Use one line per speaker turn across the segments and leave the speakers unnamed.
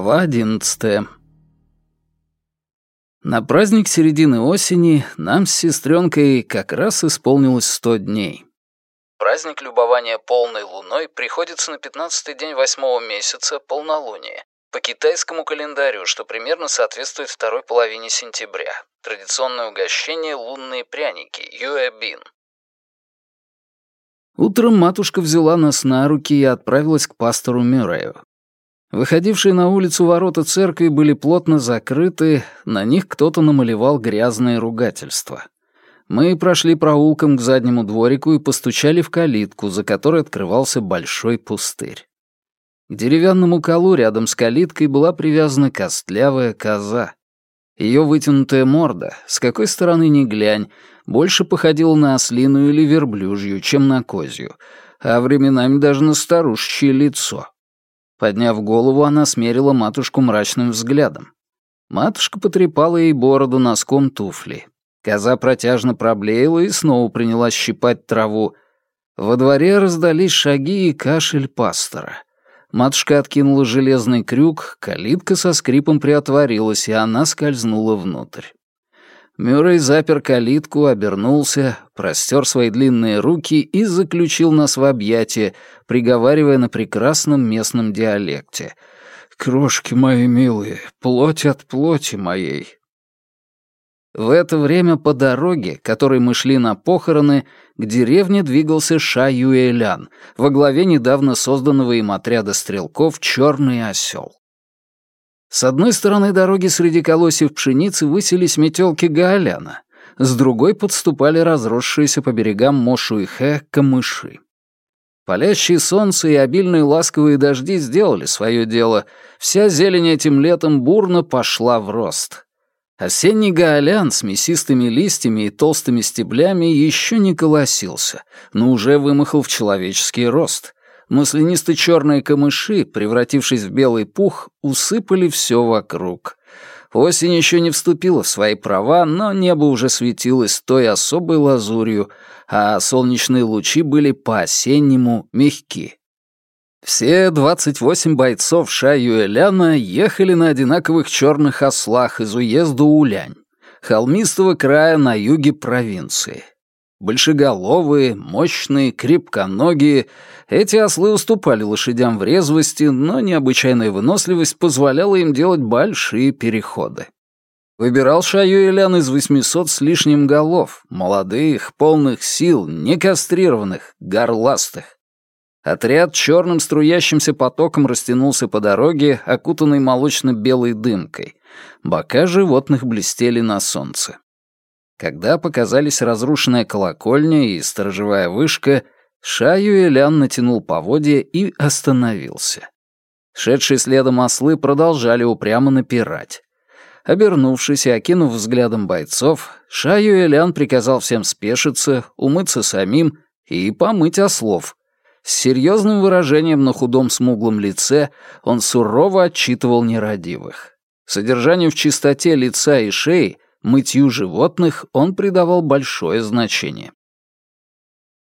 Глава одиннадцатая. На праздник середины осени нам с сестренкой как раз исполнилось сто дней. Праздник любования полной луной приходится на пятнадцатый день восьмого месяца, полнолуния, по китайскому календарю, что примерно соответствует второй половине сентября. Традиционное угощение — лунные пряники, юэбин. Утром матушка взяла нас на руки и отправилась к пастору Мюррею. Выходившие на улицу ворота церкви были плотно закрыты, на них кто-то намалевал грязные ругательства. Мы прошли проулком к заднему дворику и постучали в калитку, за которой открывался большой пустырь. К деревянному колу рядом с калиткой была привязана костлявая коза. Ее вытянутая морда, с какой стороны ни глянь, больше походила на ослиную или верблюжью, чем на козью, а временами даже на старушечье лицо. Подняв голову, она смерила матушку мрачным взглядом. Матушка потрепала ей бороду носком туфли. Коза протяжно проблеяла и снова принялась щипать траву. Во дворе раздались шаги и кашель пастора. Матушка откинула железный крюк, калитка со скрипом приотворилась, и она скользнула внутрь. Мюррей запер калитку, обернулся, простер свои длинные руки и заключил нас в объятия, приговаривая на прекрасном местном диалекте. «Крошки мои милые, плоть от плоти моей». В это время по дороге, которой мы шли на похороны, к деревне двигался Ша Юэлян, во главе недавно созданного им отряда стрелков «Черный осел». С одной стороны дороги среди колосьев пшеницы высились метелки Гаоляна, с другой подступали разросшиеся по берегам Мошуихе камыши. Палящее солнце и обильные ласковые дожди сделали свое дело, вся зелень этим летом бурно пошла в рост. Осенний гаолян с мясистыми листьями и толстыми стеблями еще не колосился, но уже вымахал в человеческий рост — Маслянисто-черные камыши, превратившись в белый пух, усыпали все вокруг. Осень еще не вступила в свои права, но небо уже светилось той особой лазурью, а солнечные лучи были по-осеннему мягки. Все 28 бойцов Ша-Юэляна ехали на одинаковых черных ослах из уезда Улянь, холмистого края на юге провинции. Большеголовые, мощные, крепконогие, эти ослы уступали лошадям в резвости, но необычайная выносливость позволяла им делать большие переходы. Выбирал Шаю Элян из 800 с лишним голов, молодых, полных сил, некастрированных, горластых. Отряд черным струящимся потоком растянулся по дороге, окутанной молочно-белой дымкой. Бока животных блестели на солнце. Когда показались разрушенная колокольня и сторожевая вышка, Шаю Элян натянул поводья и остановился. Шедшие следом ослы продолжали упрямо напирать. Обернувшись и окинув взглядом бойцов, Шаю Элян приказал всем спешиться, умыться самим и помыть ослов. С серьезным выражением на худом смуглом лице он сурово отчитывал нерадивых. Содержанию в чистоте лица и шеи мытью животных он придавал большое значение.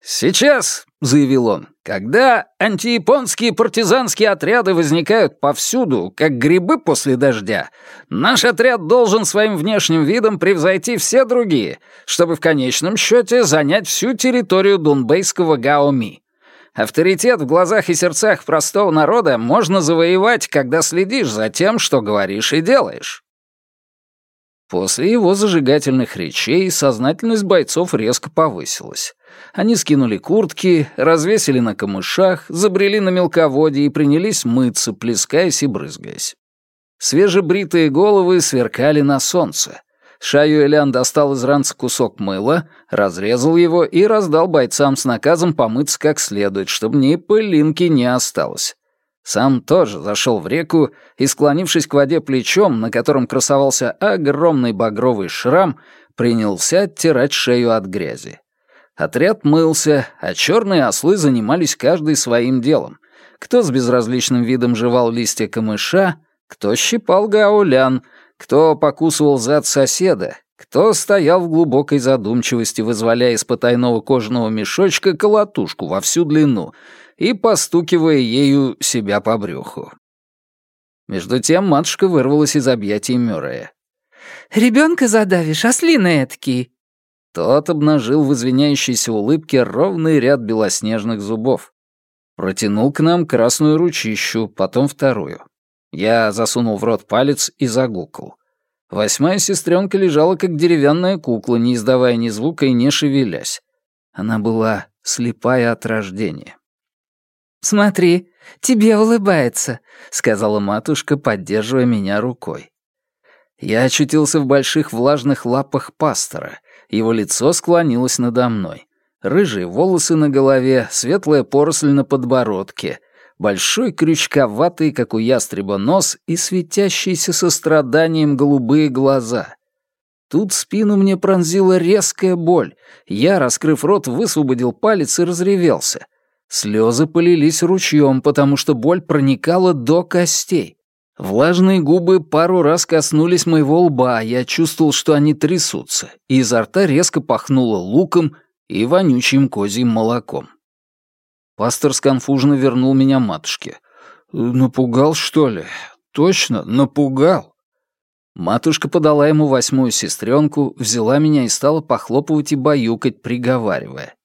«Сейчас», — заявил он, — «когда антияпонские партизанские отряды возникают повсюду, как грибы после дождя, наш отряд должен своим внешним видом превзойти все другие, чтобы в конечном счете занять всю территорию дунбейского Гаоми. Авторитет в глазах и сердцах простого народа можно завоевать, когда следишь за тем, что говоришь и делаешь. После его зажигательных речей сознательность бойцов резко повысилась. Они скинули куртки, развесили на камышах, забрели на мелководье и принялись мыться, плескаясь и брызгаясь. Свежебритые головы сверкали на солнце. Шаю Элян достал из ранца кусок мыла, разрезал его и раздал бойцам с наказом помыться как следует, чтобы ни пылинки не осталось. Сам тоже зашел в реку и, склонившись к воде плечом, на котором красовался огромный багровый шрам, принялся оттирать шею от грязи. Отряд мылся, а черные ослы занимались каждый своим делом. Кто с безразличным видом жевал листья камыша, кто щипал гаулян, кто покусывал зад соседа, кто стоял в глубокой задумчивости, вызволяя из потайного кожаного мешочка колотушку во всю длину — и постукивая ею себя по брюху. Между тем матушка вырвалась из объятий Мюррея.
«Ребенка задавишь, ослиный эткий!»
Тот обнажил в извиняющейся улыбке ровный ряд белоснежных зубов. Протянул к нам красную ручищу, потом вторую. Я засунул в рот палец и загукал. Восьмая сестренка лежала, как деревянная кукла, не издавая ни звука и не шевелясь. Она была слепая от рождения.
«Смотри, тебе улыбается», — сказала матушка, поддерживая меня рукой.
Я очутился в больших влажных лапах пастора. Его лицо склонилось надо мной. Рыжие волосы на голове, светлая поросль на подбородке, большой крючковатый, как у ястреба, нос и светящиеся состраданием голубые глаза. Тут спину мне пронзила резкая боль. Я, раскрыв рот, высвободил палец и разревелся. Слезы полились ручьем, потому что боль проникала до костей. Влажные губы пару раз коснулись моего лба, я чувствовал, что они трясутся, и изо рта резко пахнуло луком и вонючим козьим молоком. Пастор сконфуженно вернул меня матушке. «Напугал, что ли? Точно, напугал!» Матушка подала ему восьмую сестренку, взяла меня и стала похлопывать и баюкать, приговаривая.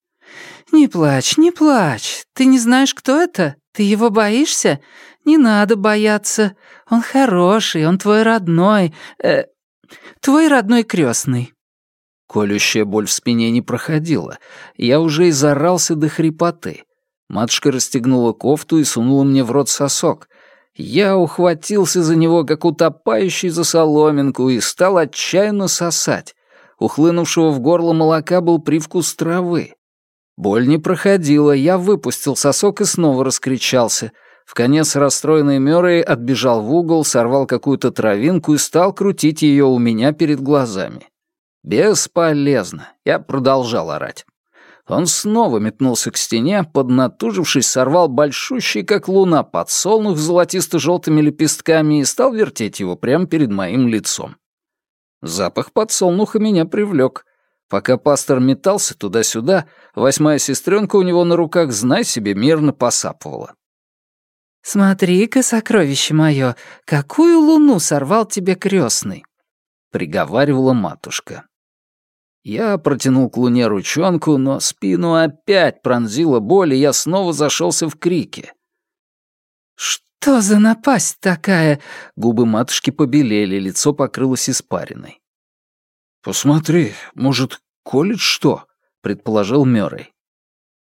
«Не плачь, не плачь. Ты не знаешь, кто это? Ты его боишься? Не надо бояться. Он хороший, он твой родной. Э, твой родной крестный.
Колющая боль в спине не проходила. Я уже изорался до хрипоты. Матушка расстегнула кофту и сунула мне в рот сосок. Я ухватился за него, как утопающий за соломинку, и стал отчаянно сосать. Ухлынувшего в горло молока был привкус травы. Боль не проходила, я выпустил сосок и снова раскричался. В конец расстроенный Мёррей отбежал в угол, сорвал какую-то травинку и стал крутить ее у меня перед глазами. Бесполезно. Я продолжал орать. Он снова метнулся к стене, поднатужившись, сорвал большущий, как луна, подсолнух с золотисто-желтыми лепестками и стал вертеть его прямо перед моим лицом. Запах подсолнуха меня привлек. Пока пастор метался туда-сюда, восьмая сестренка у него на руках, знай себе, мирно посапывала.
«Смотри-ка, сокровище мое, какую луну сорвал тебе крестный!» — приговаривала матушка.
Я протянул к луне ручонку, но спину опять пронзила боль, и я снова зашелся в крике.
«Что за напасть такая?»
Губы матушки побелели, лицо покрылось испариной. «Посмотри, может, колет что?» — предположил Мёррей.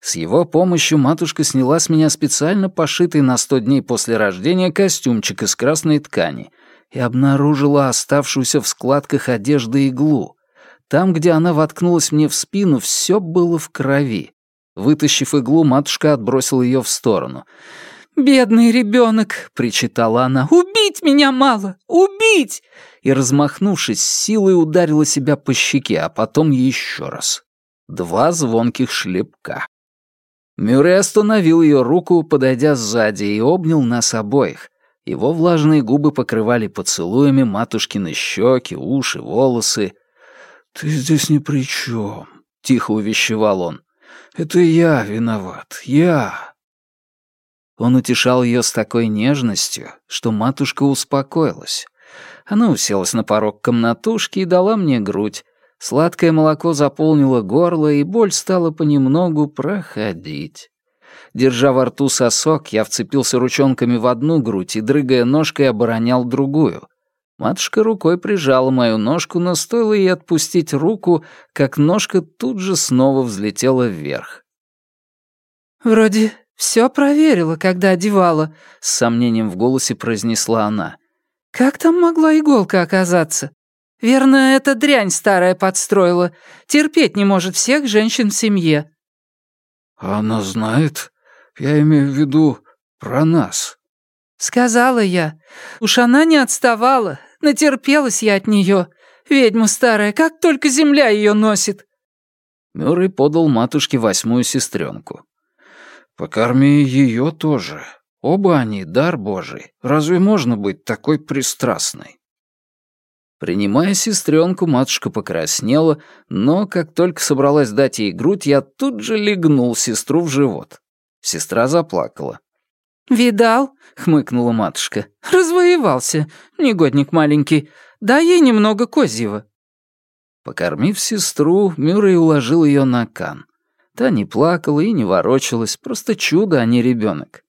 С его помощью матушка сняла с меня специально пошитый на сто дней после рождения костюмчик из красной ткани и обнаружила оставшуюся в складках одежды иглу. Там, где она воткнулась мне в спину, все было в крови. Вытащив иглу, матушка отбросила ее в сторону.
«Бедный ребенок!» — причитала она. «Убить меня мало! Убить!»
И, размахнувшись, силой ударила себя по щеке, а потом еще раз. Два звонких шлепка. Мюррей остановил ее руку, подойдя сзади, и обнял нас обоих. Его влажные губы покрывали поцелуями матушкины щеки, уши, волосы. «Ты здесь ни при чем», — тихо увещевал он. «Это я виноват, я». Он утешал ее с такой нежностью, что матушка успокоилась. Она уселась на порог комнатушки и дала мне грудь. Сладкое молоко заполнило горло, и боль стала понемногу проходить. Держа во рту сосок, я вцепился ручонками в одну грудь и, дрыгая ножкой, оборонял другую. Матушка рукой прижала мою ножку, но стоило ей отпустить руку, как ножка тут же снова взлетела вверх.
«Вроде все проверила, когда одевала», — с сомнением в голосе произнесла она. «Как там могла иголка оказаться? Верно, эта дрянь старая подстроила. Терпеть не может всех женщин в семье».
«Она знает? Я имею в виду про нас».
«Сказала я. Уж она не отставала. Натерпелась я от нее. Ведьма старая, как только земля ее носит.
Мюррей подал матушке восьмую сестренку. Покорми ее тоже. Оба они — дар Божий. Разве можно быть такой пристрастной? Принимая сестренку, матушка покраснела, но как только собралась дать ей грудь, я тут же легнул сестру в живот. Сестра заплакала.
«Видал?» — хмыкнула матушка. «Развоевался, негодник маленький. Дай ей немного козьего».
Покормив сестру, Мюррей уложил ее на кан. Та не плакала и не ворочалась, просто чудо, а не ребенок.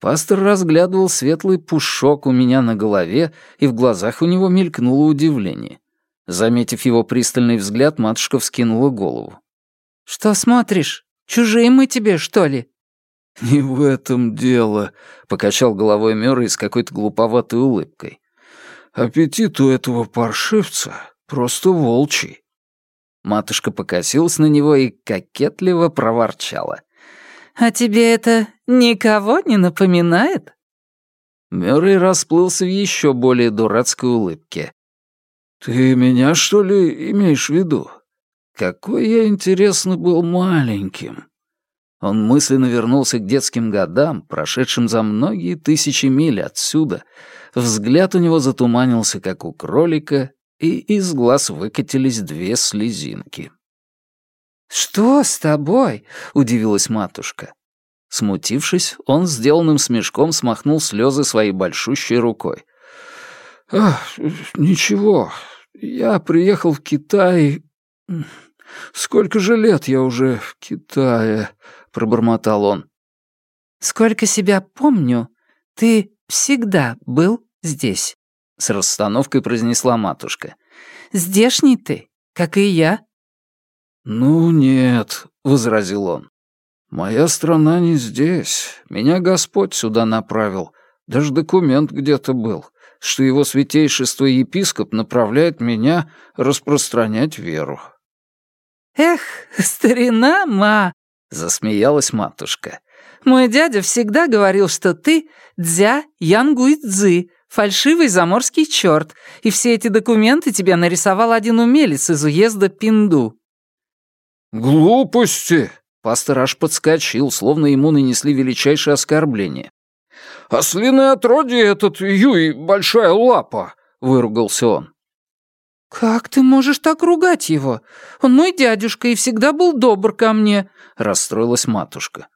Пастор разглядывал светлый пушок у меня на голове, и в глазах у него мелькнуло удивление. Заметив его пристальный взгляд, матушка вскинула голову.
«Что смотришь? Чужие мы тебе, что ли?»
«Не в этом дело», — покачал головой Мёррей с какой-то глуповатой улыбкой. «Аппетит у этого паршивца просто волчий». Матушка покосилась на него и кокетливо проворчала.
«А тебе это никого не напоминает?»
Мёррей расплылся в еще более дурацкой улыбке. «Ты меня, что ли, имеешь в виду? Какой я, интересно, был маленьким!» Он мысленно вернулся к детским годам, прошедшим за многие тысячи миль отсюда. Взгляд у него затуманился, как у кролика, и из глаз выкатились две слезинки.
«Что с тобой?» — удивилась матушка.
Смутившись, он сделанным смешком смахнул слезы своей большущей рукой. «Ах, ничего, я приехал в Китай... Сколько же лет я уже в Китае?» — пробормотал он.
«Сколько себя помню, ты всегда был здесь», — с расстановкой произнесла матушка. «Здешний ты, как и я».
«Ну нет», — возразил он. «Моя страна не здесь. Меня Господь сюда направил. Даже документ где-то был, что его святейшество епископ направляет меня распространять веру».
«Эх, старина, ма!» — засмеялась матушка. «Мой дядя всегда говорил, что ты дзя янгуй-цзы, фальшивый заморский черт, и все эти документы тебе нарисовал один умелец из уезда Пинду».
«Глупости!» Пастор аж подскочил, словно ему нанесли величайшее оскорбление. «Ослиное отродье этот Юй, большая лапа!» — выругался он.
«Как ты можешь так ругать его? Он мой дядюшка и всегда был добр ко мне», — расстроилась матушка.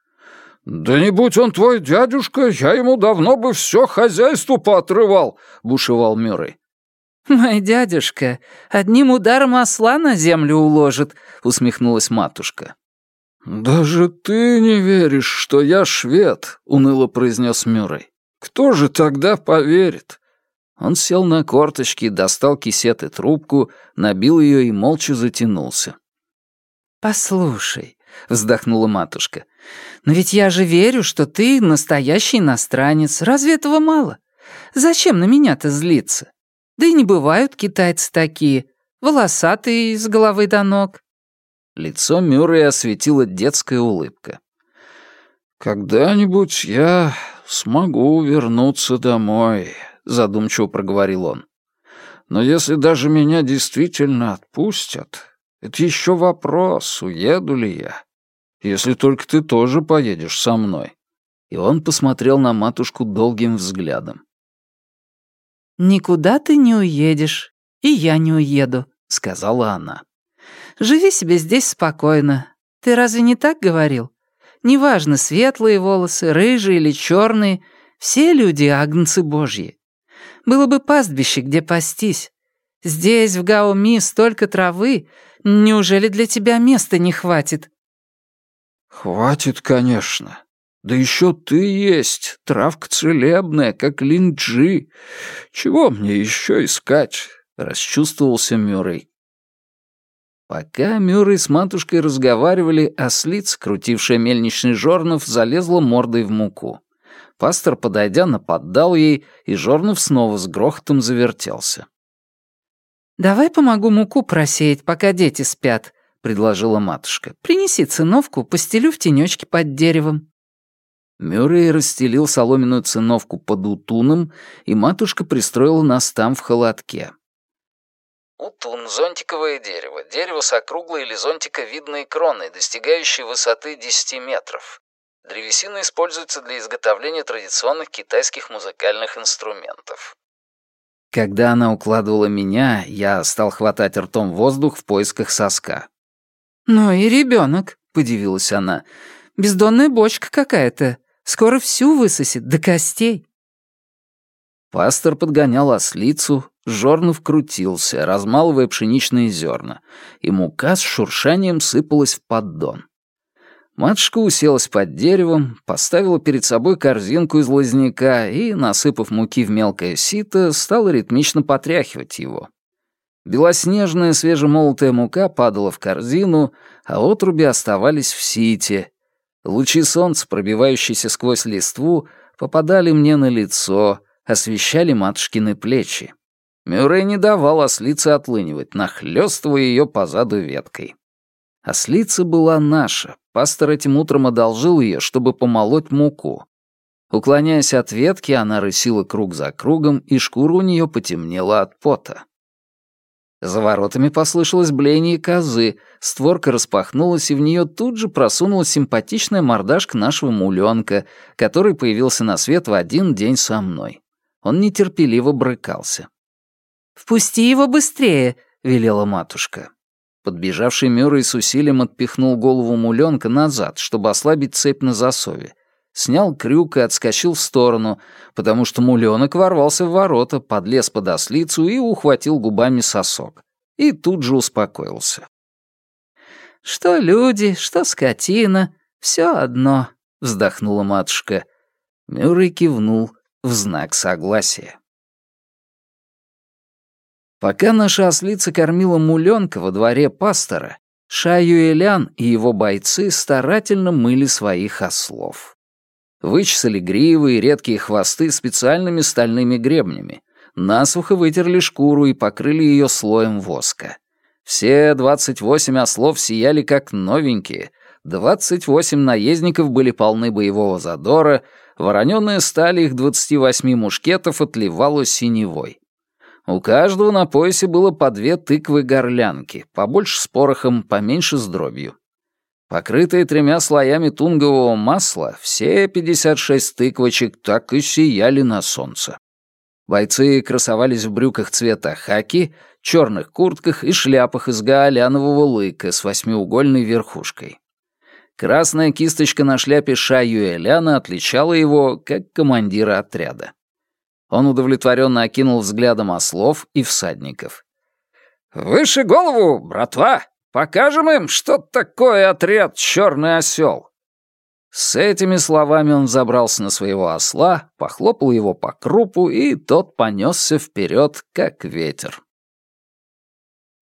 «Да не будь он твой дядюшка, я ему давно бы все хозяйство поотрывал», — бушевал Мюррей.
«Мой дядюшка одним ударом осла на землю уложит», — усмехнулась матушка.
«Даже ты не веришь, что я швед», — уныло произнес Мюррей. «Кто же тогда поверит?» Он сел на корточки, достал кисет и трубку, набил ее и молча затянулся.
«Послушай», — вздохнула матушка, «но ведь я же верю, что ты настоящий иностранец. Разве этого мало? Зачем на меня-то злиться? Да и не бывают китайцы такие, волосатые с головы до ног».
Лицо Мюррея осветила детская улыбка. «Когда-нибудь я смогу вернуться домой», — задумчиво проговорил он. «Но если даже меня действительно отпустят, это еще вопрос, уеду ли я. Если только ты тоже поедешь со мной». И он посмотрел на матушку долгим взглядом.
«Никуда ты не уедешь, и я не уеду», — сказала она. Живи себе здесь спокойно. Ты разве не так говорил? Неважно, светлые волосы, рыжие или черные, все люди — агнцы божьи. Было бы пастбище, где пастись. Здесь, в Гаоми, столько травы. Неужели для тебя места не хватит?»
«Хватит, конечно. Да еще ты есть, травка целебная, как линджи. Чего мне еще искать?» — расчувствовался Мюррей. Пока Мюррей с матушкой разговаривали, ослица, крутившая мельничный жорнов, залезла мордой в муку. Пастор, подойдя, нападал ей, и жорнов снова с грохотом завертелся.
«Давай помогу муку просеять, пока дети спят», — предложила матушка. «Принеси циновку, постелю в тенечке под деревом».
Мюррей расстелил соломенную циновку под утуном, и матушка пристроила нас там в холодке. Утун — зонтиковое дерево. Дерево с округлой или зонтиковидной кроной, достигающей высоты 10 метров. Древесина используется для изготовления традиционных китайских музыкальных инструментов. Когда она укладывала меня, я стал хватать ртом воздух в поисках соска.
«Ну и ребенок, подивилась она. «Бездонная бочка какая-то. Скоро всю высосет до костей».
Пастор подгонял ослицу, жорнов крутился, размалывая пшеничные зерна, и мука с шуршанием сыпалась в поддон. Матушка уселась под деревом, поставила перед собой корзинку из лозняка и, насыпав муки в мелкое сито, стала ритмично потряхивать его. Белоснежная свежемолотая мука падала в корзину, а отруби оставались в сите. Лучи солнца, пробивающиеся сквозь листву, попадали мне на лицо, освещали матушкины плечи. Мюррей не давал ослице отлынивать, нахлёстывая ее по заду веткой. Ослица была наша, пастор этим утром одолжил ее, чтобы помолоть муку. Уклоняясь от ветки, она рысила круг за кругом, и шкура у нее потемнела от пота. За воротами послышалось блеяние козы, створка распахнулась, и в нее тут же просунулась симпатичная мордашка нашего муленка, который появился на свет в один день со мной. Он нетерпеливо брыкался.
«Впусти его быстрее», — велела матушка.
Подбежавший Мюррей с усилием отпихнул голову муленка назад, чтобы ослабить цепь на засове. Снял крюк и отскочил в сторону, потому что муленок ворвался в ворота, подлез под ослицу и ухватил губами сосок. И тут же успокоился.
«Что люди, что скотина, все одно», — вздохнула матушка.
Мюррей кивнул в знак согласия. Пока наша ослица кормила муленка во дворе пастора, Шаю Элян и его бойцы старательно мыли своих ослов. Вычесали гривы и редкие хвосты специальными стальными гребнями, насухо вытерли шкуру и покрыли ее слоем воска. Все 28 ослов сияли как новенькие, 28 наездников были полны боевого задора, вороненая сталь их 28 мушкетов отливала синевой. У каждого на поясе было по две тыквы-горлянки, побольше с порохом, поменьше с дробью. Покрытые тремя слоями тунгового масла, все 56 тыквочек так и сияли на солнце. Бойцы красовались в брюках цвета хаки, черных куртках и шляпах из гаолянового лыка с восьмиугольной верхушкой. Красная кисточка на шляпе Шаю Эляна отличала его как командира отряда. Он удовлетворенно окинул взглядом ослов и всадников. «Выше голову, братва! Покажем им, что такое отряд «Черный осел». С этими словами он забрался на своего осла, похлопал его по крупу, и тот понесся вперед, как ветер.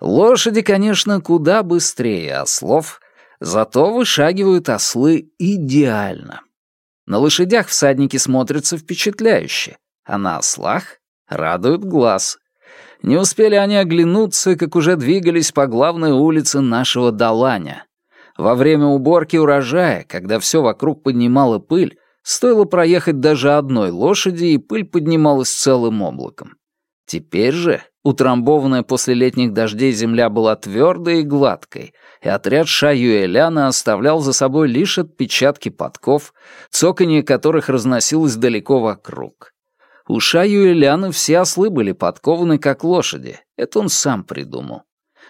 Лошади, конечно, куда быстрее ослов, зато вышагивают ослы идеально. На лошадях всадники смотрятся впечатляюще а на ослах радуют глаз. Не успели они оглянуться, как уже двигались по главной улице нашего Даланя. Во время уборки урожая, когда все вокруг поднимало пыль, стоило проехать даже одной лошади, и пыль поднималась целым облаком. Теперь же утрамбованная после летних дождей земля была твердой и гладкой, и отряд Шаюэляна оставлял за собой лишь отпечатки подков, цоканье которых разносилось далеко вокруг. У Шаю и Ляны все ослы были подкованы, как лошади. Это он сам придумал.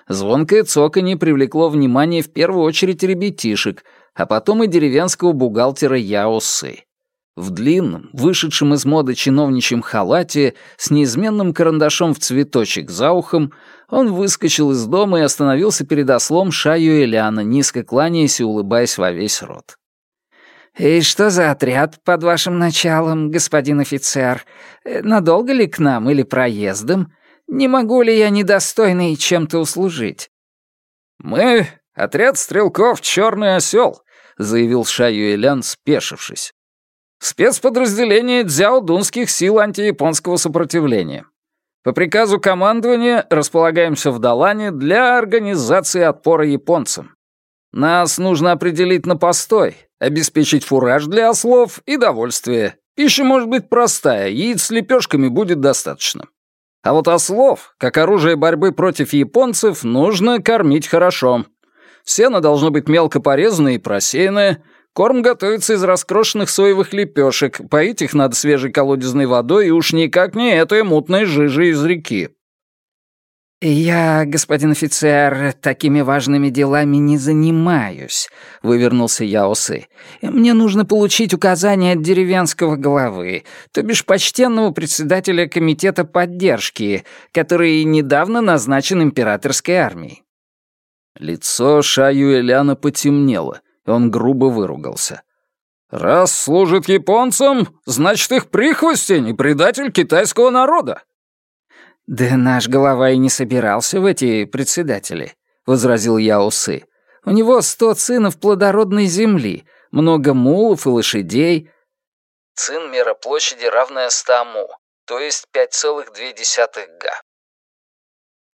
Звонкое цоканье привлекло внимание в первую очередь ребятишек, а потом и деревенского бухгалтера Яосы. В длинном, вышедшем из моды чиновничьем халате, с неизменным карандашом в цветочек за ухом, он выскочил из дома и остановился перед ослом Шаю Эляна, низко кланяясь и улыбаясь во весь рот. «И что за отряд под вашим началом, господин офицер? Э, надолго ли к нам или проездом? Не могу ли я недостойный чем-то услужить?» «Мы — отряд стрелков «Черный осел», — заявил Шаюэлян, спешившись. «Спецподразделение дзяодунских сил антияпонского сопротивления. По приказу командования располагаемся в Далане для организации отпора японцам. Нас нужно определить на постой, обеспечить фураж для ослов и довольствие. Пища может быть простая, яиц с лепешками будет достаточно. А вот ослов, как оружие борьбы против японцев, нужно кормить хорошо. Сено должно быть мелко порезанное и просеянное. Корм готовится из раскрошенных соевых лепешек. Поить их надо свежей колодезной водой и уж никак не этой мутной жижей из реки.
«Я, господин офицер, такими важными делами не занимаюсь», — вывернулся Яосы. «Мне нужно получить указание от деревенского главы, то бишь почтенного председателя комитета поддержки, который недавно назначен императорской армией».
Лицо Ша Юэляна потемнело, и он грубо выругался. «Раз служит японцам, значит, их прихвостень и предатель китайского народа.
«Да наш голова и не собирался в эти председатели», — возразил я усы. «У него сто цинов плодородной земли, много мулов и лошадей». Цин — мера площади, равная ста му, то есть 5,2 га.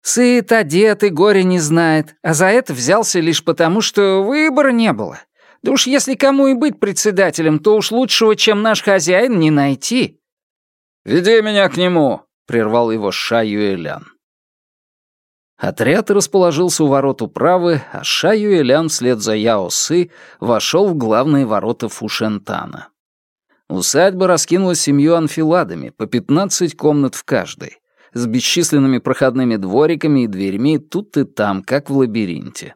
Сыт, одет и горе не знает, а за это взялся лишь потому, что выбора не было. Да уж если кому и быть председателем, то уж лучшего, чем наш хозяин, не найти.
«Веди меня к нему», — прервал его Ша Юэлян. Отряд расположился у ворот управы, а Ша Юэлян вслед за Яо Сы вошел в главные ворота Фушентана. Усадьба раскинулась семью анфиладами, по пятнадцать комнат в каждой, с бесчисленными проходными двориками и дверьми тут и там, как в лабиринте.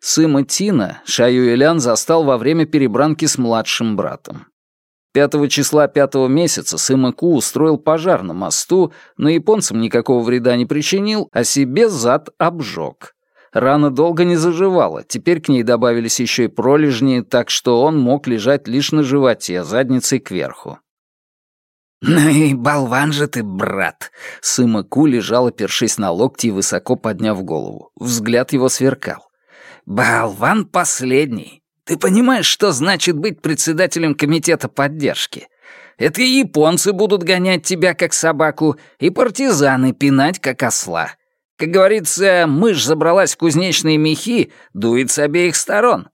Сыма Тина Ша Юэлян застал во время перебранки с младшим братом. Пятого числа пятого месяца Сыма Ку устроил пожар на мосту, но японцам никакого вреда не причинил, а себе зад обжег. Рана долго не заживала, теперь к ней добавились еще и пролежни, так что он мог лежать лишь на животе, задницей кверху.
«Ну и болван же ты, брат!» Сыма Ку лежал, опершись на локти и высоко подняв голову. Взгляд его сверкал. «Болван последний. Ты понимаешь, что значит быть председателем комитета поддержки? Это и японцы будут гонять тебя как собаку, и партизаны пинать как осла. Как говорится, мышь забралась в кузнечные мехи, дует с обеих сторон.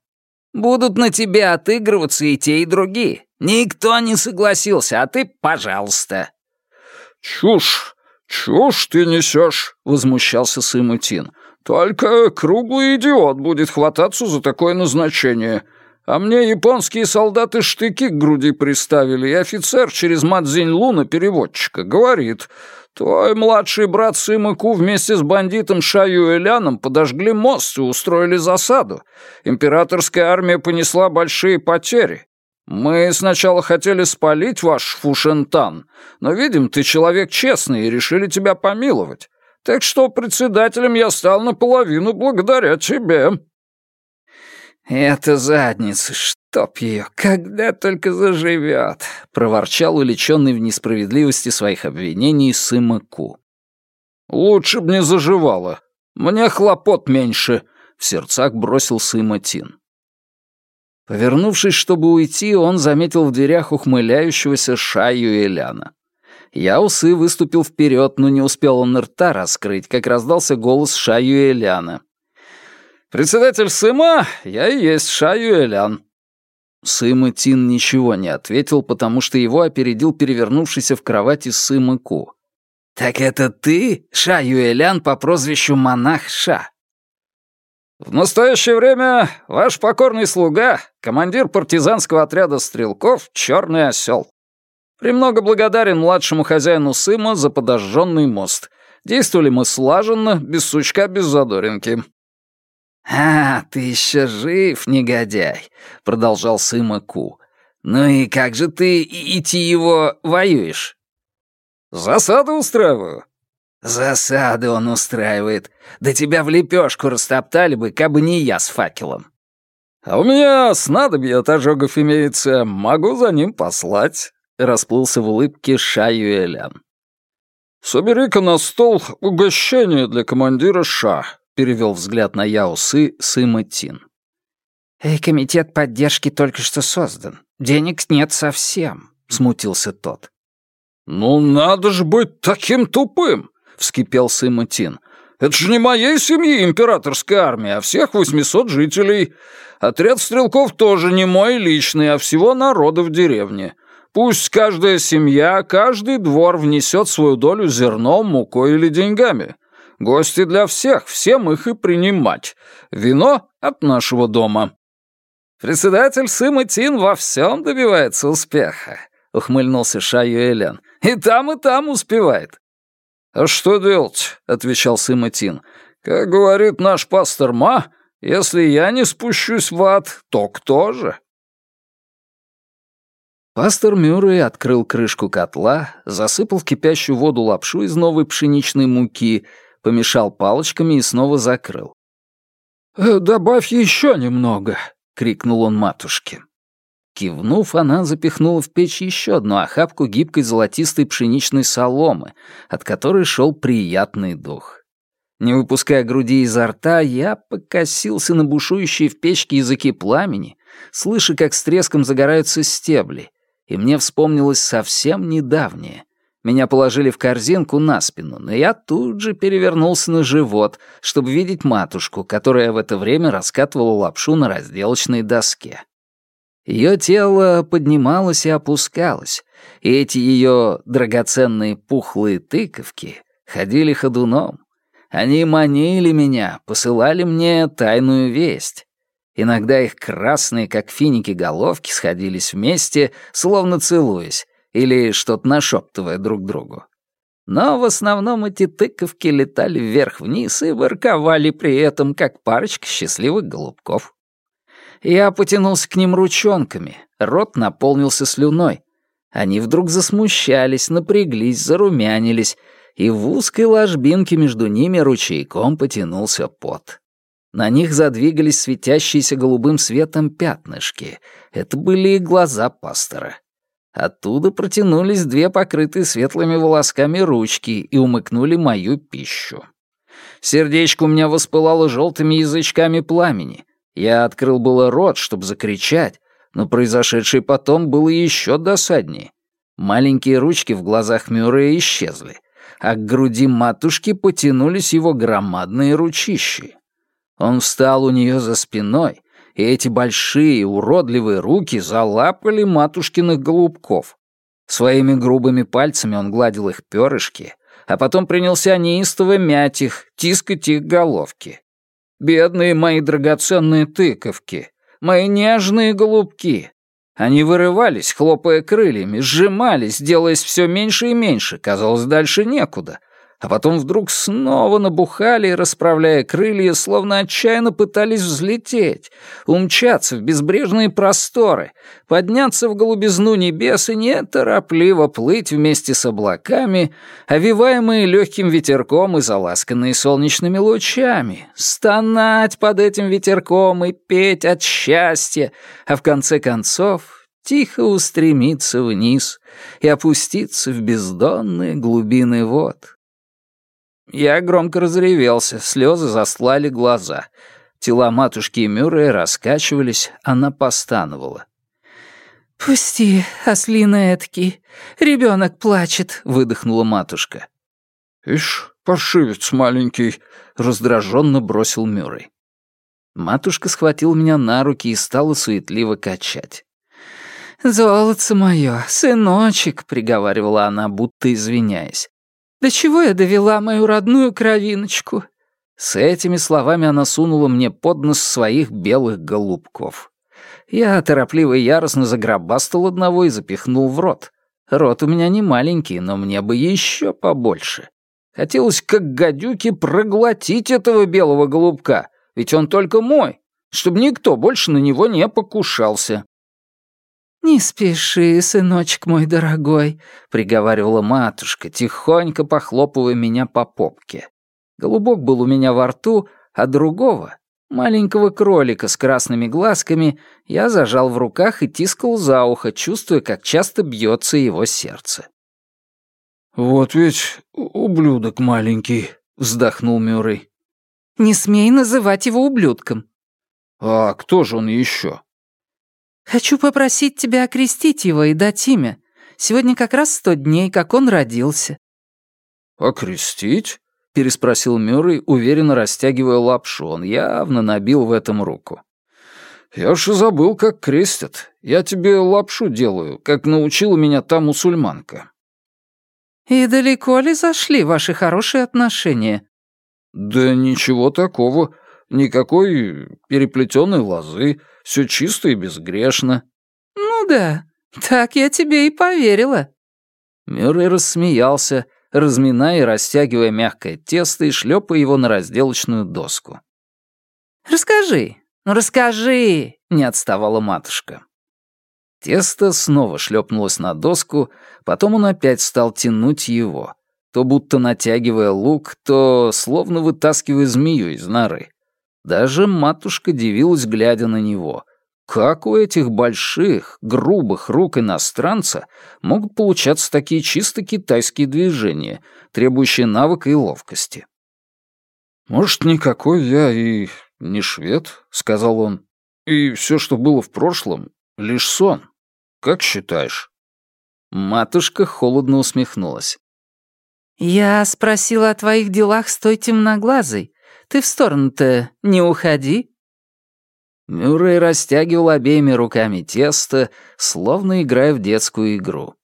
Будут на тебя отыгрываться и те, и другие. Никто не согласился, а ты, пожалуйста».
«Чушь, чушь ты несешь», — возмущался Сымутин. Только круглый идиот будет хвататься за такое назначение. А мне японские солдаты штыки к груди приставили, и офицер через Мадзинь Луна, переводчика, говорит, «Твой младший брат Сымыку вместе с бандитом Шаю Эляном подожгли мост и устроили засаду. Императорская армия понесла большие потери. Мы сначала хотели спалить ваш Фушентан, но видим, ты человек честный и решили тебя помиловать. Так что председателем я стал наполовину благодаря тебе».
«Это задница, чтоб ее, когда только заживет», — проворчал уличенный в несправедливости своих обвинений Сыма Ку.
«Лучше б не заживала. Мне хлопот меньше», — в сердцах бросил Сыма Тин.
Повернувшись, чтобы уйти, он заметил в дверях ухмыляющегося Шаю Эляна. Я усы выступил вперед, но не успел он рта раскрыть, как раздался голос Шаю Эляна. «Председатель Сыма, я и есть Шаю Элян». Сыма Тин ничего не ответил, потому что его опередил перевернувшийся в кровати Сыма Ку.
«Так это ты, Шаю Элян по прозвищу Монах Ша?»
«В настоящее время ваш покорный слуга, командир партизанского отряда стрелков, Черный осел. Премного благодарен младшему хозяину Сыма за подожженный мост. Действовали мы слаженно, без сучка, без задоринки».
«А, ты еще жив, негодяй», — продолжал Сыма Ку. «Ну и как же ты идти его воюешь?»
«Засады устраиваю».
«Засады он устраивает. Да тебя в лепешку растоптали бы, кабы не я с факелом».
«А у меня снадобье от ожогов имеется, могу за ним послать». — расплылся в улыбке Ша Юэлян. «Собери-ка на стол угощение для командира Ша», — перевел взгляд на Яосы Сыма Тин.
«Эй, комитет поддержки только что создан. Денег нет совсем», — смутился тот.
«Ну надо же быть таким тупым!» — вскипел Сыма Тин. «Это же не моей семьи императорская армия, а всех восьмисот жителей. Отряд стрелков тоже не мой личный, а всего народа в деревне. Пусть каждая семья, каждый двор внесет свою долю зерном, мукой или деньгами. Гости для всех, всем их и принимать. Вино от нашего дома».
«Председатель Сым и Тин во всем добивается успеха», — ухмыльнулся Шаю Элен. «И там, и там успевает».
«А что делать?» — отвечал Сыма Тин. «Как говорит наш пастор Ма, если я не спущусь в ад, то кто же?»
Пастор Мюррей открыл крышку котла, засыпал в кипящую воду лапшу из новой пшеничной муки, помешал палочками и снова закрыл.
«Э, «Добавь еще немного», — крикнул он матушке.
Кивнув, она запихнула в печь еще одну охапку гибкой золотистой пшеничной соломы, от которой шел приятный дух. Не выпуская груди изо рта, я покосился на бушующие в печке языки пламени, слыша, как с треском загораются стебли, и мне вспомнилось совсем недавнее. Меня положили в корзинку на спину, но я тут же перевернулся на живот, чтобы видеть матушку, которая в это время раскатывала лапшу на разделочной доске. Ее тело поднималось и опускалось, и эти ее драгоценные пухлые тыковки ходили ходуном. Они манили меня, посылали мне тайную весть. Иногда их красные, как финики, головки сходились вместе, словно целуясь, или что-то нашептывая друг другу. Но в основном эти тыковки летали вверх-вниз и ворковали при этом, как парочка счастливых голубков. Я потянулся к ним ручонками, рот наполнился слюной. Они вдруг засмущались, напряглись, зарумянились, и в узкой ложбинке между ними ручейком потянулся пот. На них задвигались светящиеся голубым светом пятнышки. Это были глаза пастора. Оттуда протянулись две покрытые светлыми волосками ручки и умыкнули мою пищу. Сердечко у меня воспылало желтыми язычками пламени. Я открыл было рот, чтобы закричать, но произошедшее потом было еще досаднее. Маленькие ручки в глазах Мюррея исчезли, а к груди матушки потянулись его громадные ручищи. Он встал у нее за спиной, и эти большие, уродливые руки залапали матушкиных голубков. Своими грубыми пальцами он гладил их перышки, а потом принялся неистово мять их, тискать их головки. «Бедные мои драгоценные тыковки! Мои нежные голубки!» Они вырывались, хлопая крыльями, сжимались, делаясь все меньше и меньше, казалось, дальше некуда, а потом вдруг снова набухали, расправляя крылья, словно отчаянно пытались взлететь, умчаться в безбрежные просторы, подняться в голубизну небес и неторопливо плыть вместе с облаками, овиваемые легким ветерком и заласканные солнечными лучами, стонать под этим ветерком и петь от счастья, а в конце концов тихо устремиться вниз и опуститься в бездонные глубины вод. Я громко разревелся, слезы заслали глаза. Тела матушки и Мюррея раскачивались, она постановала.
«Пусти, ослина эткий, ребенок плачет», — выдохнула матушка.
«Ишь, паршивец маленький», — раздраженно бросил Мюррей.
Матушка схватила меня на руки и стала суетливо качать.
«Золотце мое, сыночек», — приговаривала она, будто извиняясь. До чего я довела мою родную кровиночку?»
С этими словами она сунула мне под нос своих белых голубков. Я торопливо и яростно загробастал одного и запихнул в рот. Рот у меня не маленький, но мне бы еще побольше. Хотелось, как гадюки, проглотить этого белого голубка, ведь он только мой, чтобы никто больше на него не покушался.
«Не спеши, сыночек мой дорогой», — приговаривала матушка, тихонько похлопывая меня по попке. Голубок был у меня во рту, а другого, маленького кролика с красными глазками, я зажал в руках и тискал за ухо, чувствуя, как часто бьется его сердце.
«Вот ведь ублюдок маленький», — вздохнул Мюррей.
«Не смей называть его ублюдком».
«А кто же он еще?
«Хочу попросить тебя окрестить его и дать имя. Сегодня как раз сто дней, как он родился».
«Окрестить?» — переспросил Мюррей, уверенно растягивая лапшу. Он явно набил в этом руку. «Я и забыл, как крестят. Я тебе лапшу делаю, как научила меня та мусульманка».
«И далеко ли зашли ваши хорошие отношения?»
«Да ничего такого. Никакой переплетенной лозы. Все чисто и безгрешно».
«Ну да, так я тебе и поверила».
Мюррей рассмеялся, разминая и растягивая мягкое тесто и шлепая его на разделочную доску.
«Расскажи, ну расскажи!» — не отставала матушка.
Тесто снова шлепнулось на доску, потом он опять стал тянуть его, то будто натягивая лук, то словно вытаскивая змею из норы. Даже матушка дивилась, глядя на него. Как у этих больших, грубых рук иностранца могут получаться такие чисто китайские движения, требующие навыка и ловкости? «Может, никакой я и не швед», — сказал он. «И все, что было в прошлом, — лишь сон. Как считаешь?» Матушка холодно усмехнулась.
«Я спросила о твоих делах с той темноглазой. Ты в сторону-то не уходи».
Мюррей растягивал обеими руками тесто, словно играя в детскую игру.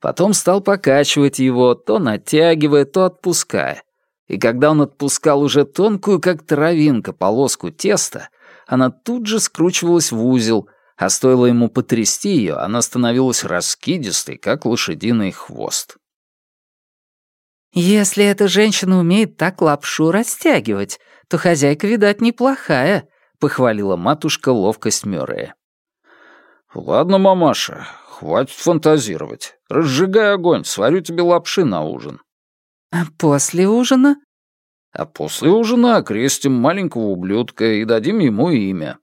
Потом стал покачивать его, то натягивая, то отпуская. И когда он отпускал уже тонкую, как травинка, полоску теста, она тут же скручивалась в узел, а стоило ему потрясти ее, она становилась раскидистой, как лошадиный хвост.
«Если эта женщина умеет так лапшу растягивать, то хозяйка, видать, неплохая», — похвалила матушка ловкость Мёррея.
«Ладно, мамаша, хватит фантазировать. Разжигай огонь, сварю тебе лапши на ужин».
«А после ужина?»
«А после ужина окрестим маленького ублюдка и дадим ему имя».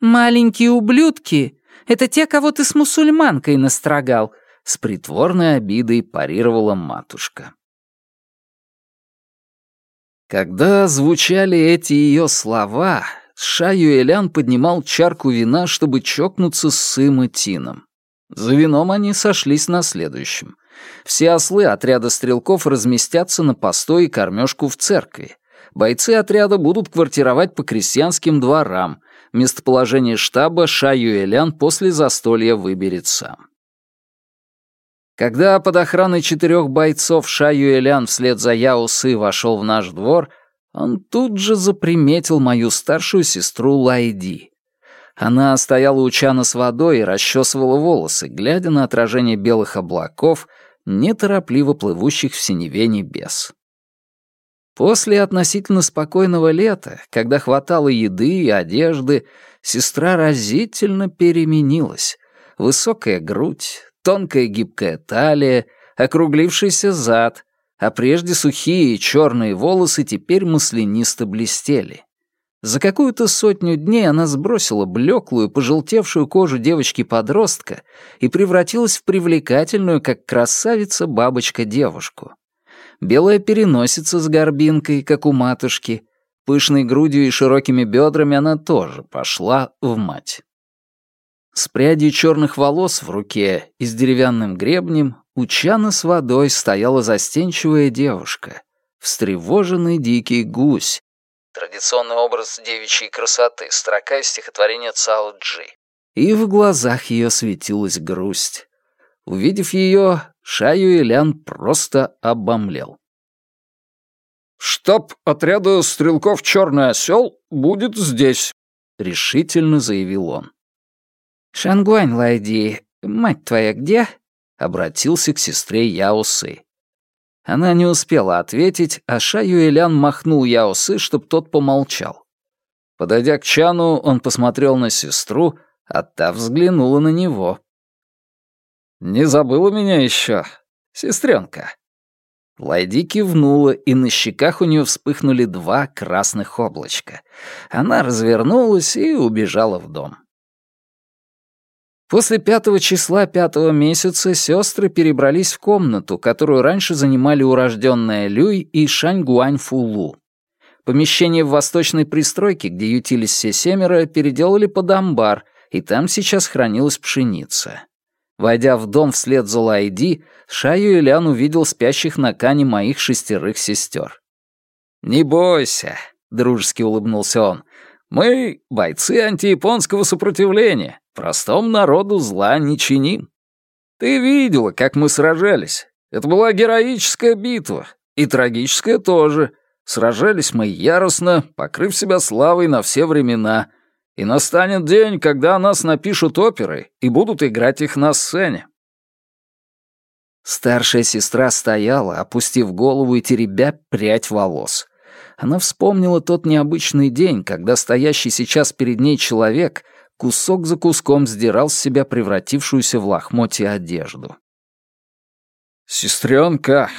«Маленькие ублюдки — это те, кого ты с мусульманкой настрогал», —
с притворной обидой парировала матушка. Когда звучали эти ее слова, Ша Юэлян поднимал чарку вина, чтобы чокнуться с Сым и Тином. За вином они сошлись на следующем. Все ослы отряда стрелков разместятся на постой и кормежку в церкви. Бойцы отряда будут квартировать по крестьянским дворам. Местоположение штаба Ша Юэлян после застолья выберет сам. Когда под охраной четырех бойцов Ша Юэлян вслед за Яо Сы вошел в наш двор, он тут же заприметил мою старшую сестру Лайди. Она стояла у чана с водой и расчесывала волосы, глядя на отражение белых облаков, неторопливо плывущих в синеве небес. После относительно спокойного лета, когда хватало еды и одежды, сестра разительно переменилась. Высокая грудь, тонкая гибкая талия, округлившийся зад, а прежде сухие и черные волосы теперь маслянисто блестели. За какую-то сотню дней она сбросила блеклую, пожелтевшую кожу девочки-подростка и превратилась в привлекательную, как красавица, бабочка-девушку. Белая переносица с горбинкой, как у матушки, пышной грудью и широкими бедрами она тоже пошла в мать. С прядью черных волос в руке и с деревянным гребнем у чана с водой стояла застенчивая девушка, встревоженный дикий гусь. Традиционный образ девичьей красоты, строка из стихотворения Цао Джи. И в глазах ее светилась грусть. Увидев ее, Шаю Илян просто обомлел.
«Штаб отряда стрелков «Черный осел» будет здесь», — решительно заявил он.
«Шангуань Лайди, мать твоя где?» — обратился к сестре Яосы.
Она не успела ответить, а Ша Юэлян махнул Яосы, чтоб тот помолчал. Подойдя к Чану, он посмотрел на сестру, а та взглянула на него. «Не забыла меня еще, сестренка?» Лайди кивнула, и на щеках у нее вспыхнули два красных облачка. Она развернулась и убежала в дом. После пятого числа пятого месяца сестры перебрались в комнату, которую раньше занимали урожденная Люй и Шаньгуань Фулу. Помещение в восточной пристройке, где ютились все семеро, переделали под амбар, и там сейчас хранилась пшеница. Войдя в дом вслед за Лайди, Шаю Илян увидел спящих на кане моих шестерых сестер. «Не бойся», — дружески улыбнулся он, — «мы — бойцы антияпонского сопротивления, Простому народу зла не чиним. Ты видела, как мы сражались. Это была героическая битва. И трагическая тоже. Сражались мы яростно, покрыв себя славой на все времена. И настанет день, когда нас напишут оперы и будут играть их на сцене. Старшая сестра стояла, опустив голову и теребя прядь волос. Она вспомнила тот необычный день, когда стоящий сейчас перед ней человек кусок за куском сдирал с себя превратившуюся в лохмотье одежду.
«Сестренка!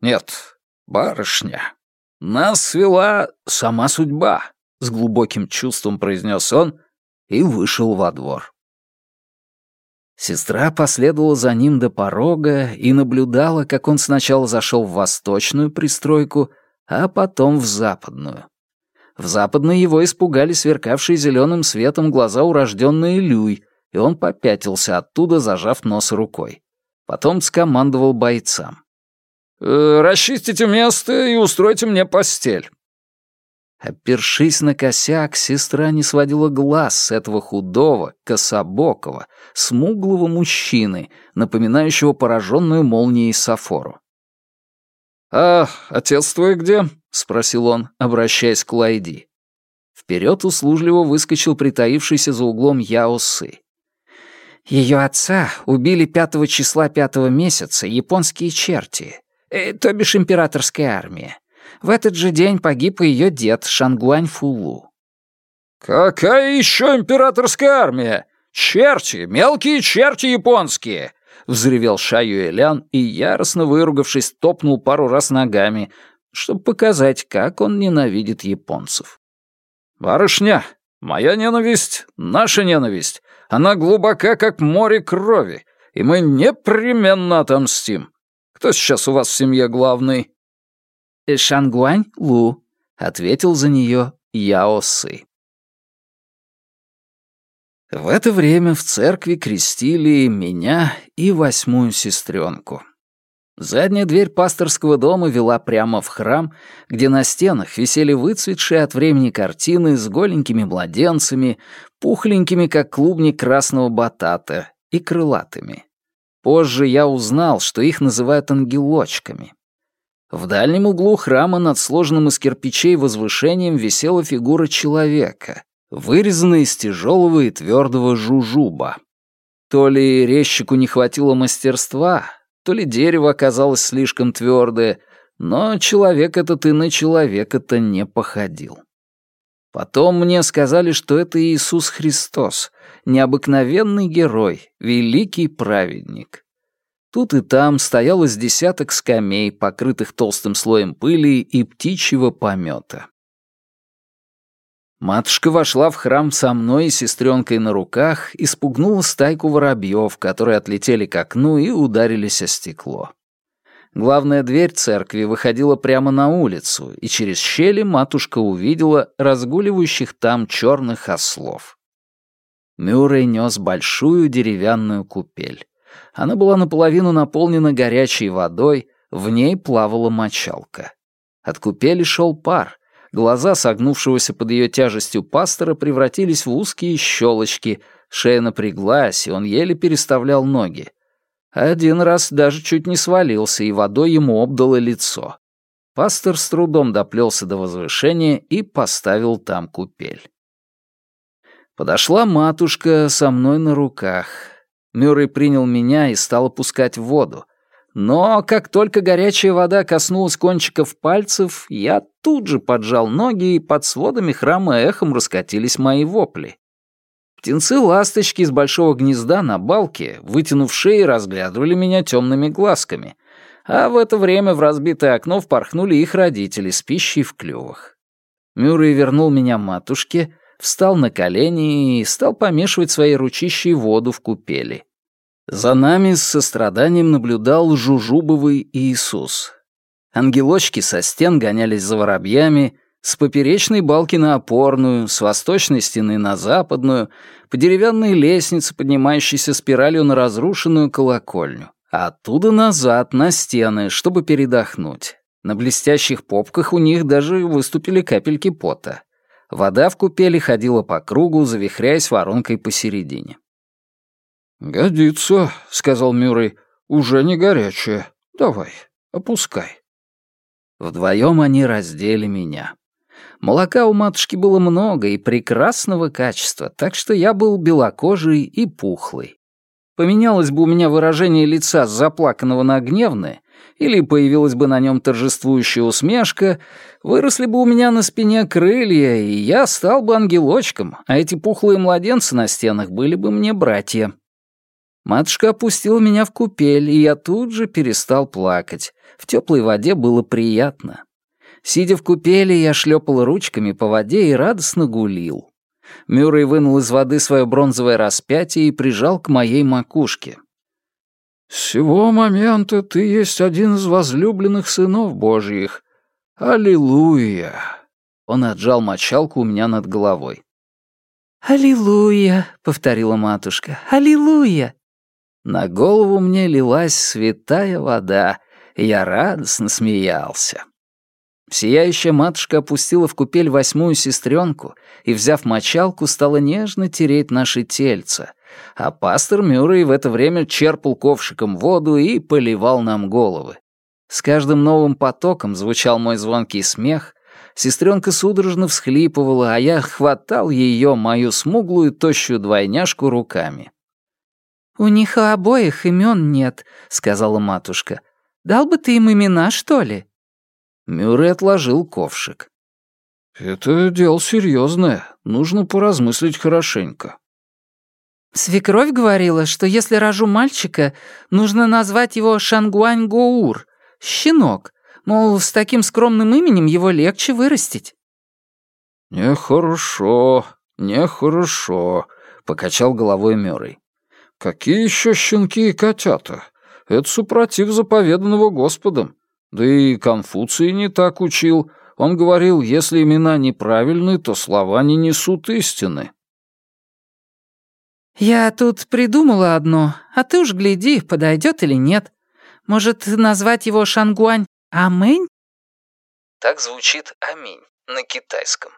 Нет, барышня! Нас свела сама судьба!» — с глубоким чувством произнес он и вышел во двор.
Сестра последовала за ним до порога и наблюдала, как он сначала зашел в восточную пристройку, а потом в западную. В западной его испугали сверкавшие зеленым светом глаза урожденной Люй, и он попятился оттуда, зажав нос рукой. Потом скомандовал бойцам.
«Э, «Расчистите место и устройте мне постель».
Опершись на косяк, сестра не сводила глаз с этого худого, кособокого, смуглого мужчины, напоминающего пораженную молнией Сафору.
«А отец твой где?» — спросил он, обращаясь к Лайди.
Вперед услужливо выскочил притаившийся за углом Яосы.
Ее отца убили пятого числа пятого месяца японские черти, э, то бишь императорская армия. В этот же день погиб ее дед Шангуань Фулу.
«Какая еще императорская армия? Черти, мелкие черти японские!» — взревел Шаю Элян и, яростно выругавшись, топнул пару раз ногами, чтобы показать, как он ненавидит японцев. «Барышня, моя ненависть — наша ненависть. Она глубока, как море крови, и мы непременно отомстим. Кто сейчас у вас в семье главный?»
«Шангуань Лу», — ответил за нее Яо Сы. В это время в церкви крестили меня и восьмую сестренку. Задняя дверь пасторского дома вела прямо в храм, где на стенах висели выцветшие от времени картины с голенькими младенцами, пухленькими, как клубни красного батата, и крылатыми. Позже я узнал, что их называют ангелочками. В дальнем углу храма над сложенным из кирпичей возвышением висела фигура человека, вырезанная из тяжелого и твердого жужуба. То ли резчику не хватило мастерства, то ли дерево оказалось слишком твердое, но человек этот и на человека-то не походил. Потом мне сказали, что это Иисус Христос, необыкновенный герой, великий праведник. Тут и там стояло с десяток скамей, покрытых толстым слоем пыли и птичьего помета. Матушка вошла в храм со мной и сестренкой на руках и спугнула стайку воробьев, которые отлетели к окну и ударились о стекло. Главная дверь церкви выходила прямо на улицу, и через щели матушка увидела разгуливающих там черных ослов. Мюррей нес большую деревянную купель. Она была наполовину наполнена горячей водой, в ней плавала мочалка. От купели шел пар. Глаза согнувшегося под ее тяжестью пастора превратились в узкие щелочки, шея напряглась, и он еле переставлял ноги. Один раз даже чуть не свалился, и водой ему обдало лицо. Пастор с трудом доплелся до возвышения и поставил там купель. Подошла матушка со мной на руках. Мюррей принял меня и стал опускать в воду. Но как только горячая вода коснулась кончиков пальцев, я тут же поджал ноги, и под сводами храма эхом раскатились мои вопли. Птенцы-ласточки из большого гнезда на балке, вытянув шеи, разглядывали меня темными глазками, а в это время в разбитое окно впорхнули их родители с пищей в клювах. Мюррей вернул меня матушке, встал на колени и стал помешивать своей ручищей воду в купели. За нами с состраданием наблюдал жужубовый Иисус. Ангелочки со стен гонялись за воробьями, с поперечной балки на опорную, с восточной стены на западную, по деревянной лестнице, поднимающейся спиралью на разрушенную колокольню, а оттуда назад, на стены, чтобы передохнуть. На блестящих попках у них даже выступили капельки пота. Вода в купели ходила по кругу, завихряясь воронкой посередине.
«Годится», — сказал Мюррей. «Уже не горячая. Давай, опускай».
Вдвоем они раздели меня. Молока у матушки было много и прекрасного качества, так что я был белокожий и пухлый. поменялось бы у меня выражение лица с заплаканного на гневное, или появилась бы на нем торжествующая усмешка, выросли бы у меня на спине крылья, и я стал бы ангелочком, а эти пухлые младенцы на стенах были бы мне братья. Матушка опустила меня в купель, и я тут же перестал плакать. В теплой воде было приятно. Сидя в купели, я шлепал ручками по воде и радостно гулил. Мюррей вынул из воды свое бронзовое распятие и прижал к моей макушке. «С сего момента ты есть один из возлюбленных сынов Божьих. Аллилуйя!» Он отжал мочалку у меня над головой.
«Аллилуйя!» — повторила матушка. «Аллилуйя!»
На голову мне лилась святая вода, и я радостно смеялся. Сияющая матушка опустила в купель восьмую сестренку и, взяв мочалку, стала нежно тереть наши тельца, а пастор Мюррей в это время черпал ковшиком воду и поливал нам головы. С каждым новым потоком звучал мой звонкий смех, сестренка судорожно всхлипывала, а я хватал ее, мою смуглую, тощую двойняшку, руками.
«У них обоих имен нет», — сказала матушка. «Дал бы ты им имена, что ли?»
Мюррей отложил ковшик. «Это дело серьезное. Нужно поразмыслить хорошенько».
Свекровь говорила, что если рожу мальчика, нужно назвать его Шангуань-Гоур, щенок, мол, с таким скромным именем его легче вырастить.
«Нехорошо, нехорошо», — покачал головой Мюррей. «Какие еще щенки и котята? Это супротив заповеданного Господом. Да и Конфуций не так учил. Он говорил, если имена неправильны, то слова не несут истины».
«Я тут придумала одно, а ты уж гляди, подойдет или нет. Может, назвать его Шангуань Амэнь?»
Так звучит «Аминь» на китайском.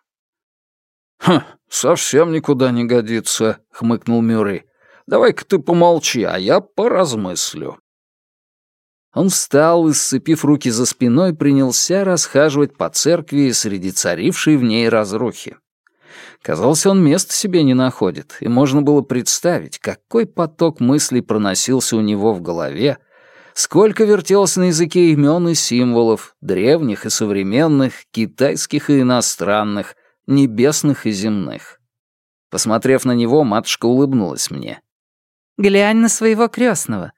«Хм, совсем никуда не годится», — хмыкнул Мюррей. «Давай-ка ты помолчи, а я поразмыслю». Он встал и, сцепив руки за спиной, принялся расхаживать по церкви среди царившей в ней разрухи. Казалось, он места себе не находит, и можно было представить, какой поток мыслей проносился у него в голове, сколько вертелось на языке имен и символов, древних и современных, китайских и иностранных, небесных и земных. Посмотрев на него, матушка улыбнулась мне.
«Глянь на своего крестного.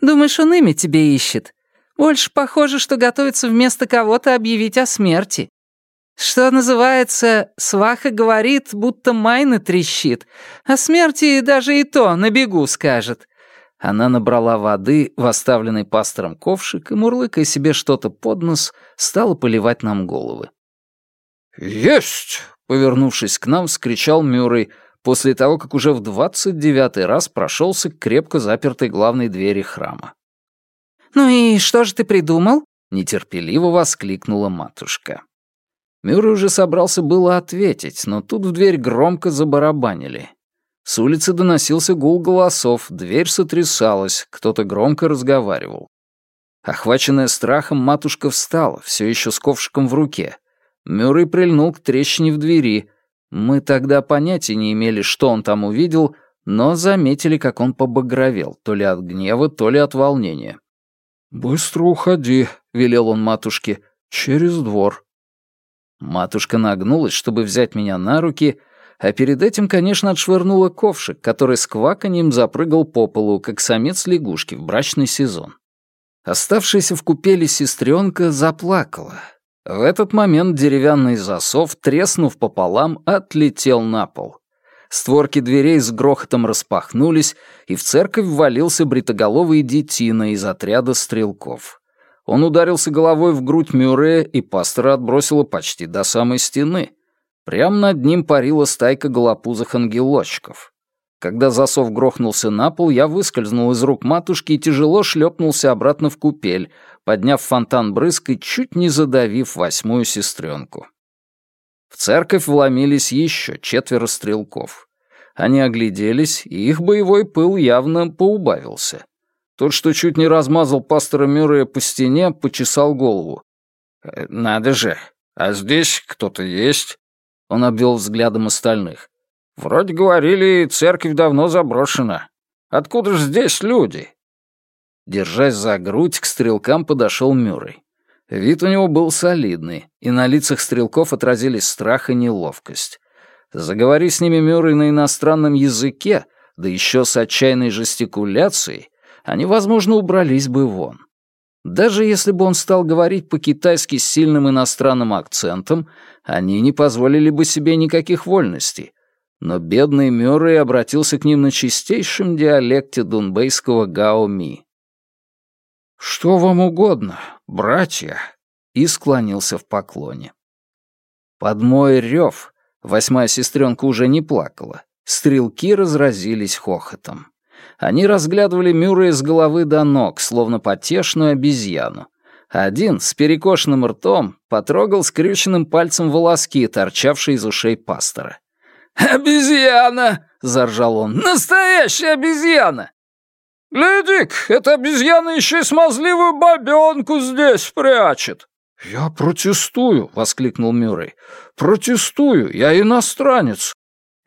Думаешь, он имя тебе ищет? Больше похоже, что готовится вместо кого-то объявить о смерти. Что называется, сваха говорит, будто майна трещит, а смерти даже и то на бегу скажет. Она набрала воды в оставленный пастором ковшик и, мурлыкая себе что-то под нос, стала поливать нам головы.
«Есть!» — повернувшись к нам, скричал Мюррей, после того, как уже в двадцать девятый раз прошелся к крепко запертой главной двери храма.
«Ну и что же ты придумал?»
— нетерпеливо воскликнула матушка. Мюррей уже собрался было ответить, но тут в дверь громко забарабанили. С улицы доносился гул голосов, дверь сотрясалась, кто-то громко разговаривал. Охваченная страхом, матушка встала, все еще с ковшиком в руке. Мюррей прильнул к трещине в двери. Мы тогда понятия не имели, что он там увидел, но заметили, как он побагровел, то ли от гнева, то ли от волнения. «Быстро уходи», — велел он матушке, — «через двор». Матушка нагнулась, чтобы взять меня на руки, а перед этим, конечно, отшвырнула ковшик, который с кваканьем запрыгал по полу, как самец лягушки в брачный сезон. Оставшаяся в купели сестренка заплакала. В этот момент деревянный засов, треснув пополам, отлетел на пол. Створки дверей с грохотом распахнулись, и в церковь ввалился бритоголовый детина из отряда стрелков. Он ударился головой в грудь Мюррея, и пастора отбросило почти до самой стены. Прямо над ним парила стайка голопузых ангелочков. Когда засов грохнулся на пол, я выскользнул из рук матушки и тяжело шлепнулся обратно в купель, подняв фонтан брызг и чуть не задавив восьмую сестренку. В церковь вломились еще четверо стрелков. Они огляделись, и их боевой пыл явно поубавился. Тот, что чуть не размазал пастора Мюррея по стене, почесал голову. «Э, «Надо же, а здесь кто-то есть?» Он обвел взглядом остальных. «Вроде говорили, церковь давно заброшена.
Откуда же здесь люди?»
Держась за грудь, к стрелкам подошел Мюррей. Вид у него был солидный, и на лицах стрелков отразились страх и неловкость. Заговори с ними Мюррей на иностранном языке, да еще с отчаянной жестикуляцией, они, возможно, убрались бы вон. Даже если бы он стал говорить по-китайски с сильным иностранным акцентом, они не позволили бы себе никаких вольностей. Но бедный Мюррей обратился к ним на чистейшем диалекте дунбейского гао-ми. «Что вам угодно, братья?» и склонился в поклоне. Под мой рев, восьмая сестренка уже не плакала, стрелки разразились хохотом. Они разглядывали Мюррея с головы до ног, словно потешную обезьяну. Один с перекошенным ртом потрогал скрюченным пальцем волоски, торчавшие из ушей пастора.
«Обезьяна!» — заржал он. «Настоящая обезьяна! «Гляди-ка, эта обезьяна еще и смазливую бабенку здесь прячет!»
«Я протестую!» — воскликнул Мюррей. «Протестую! Я иностранец!»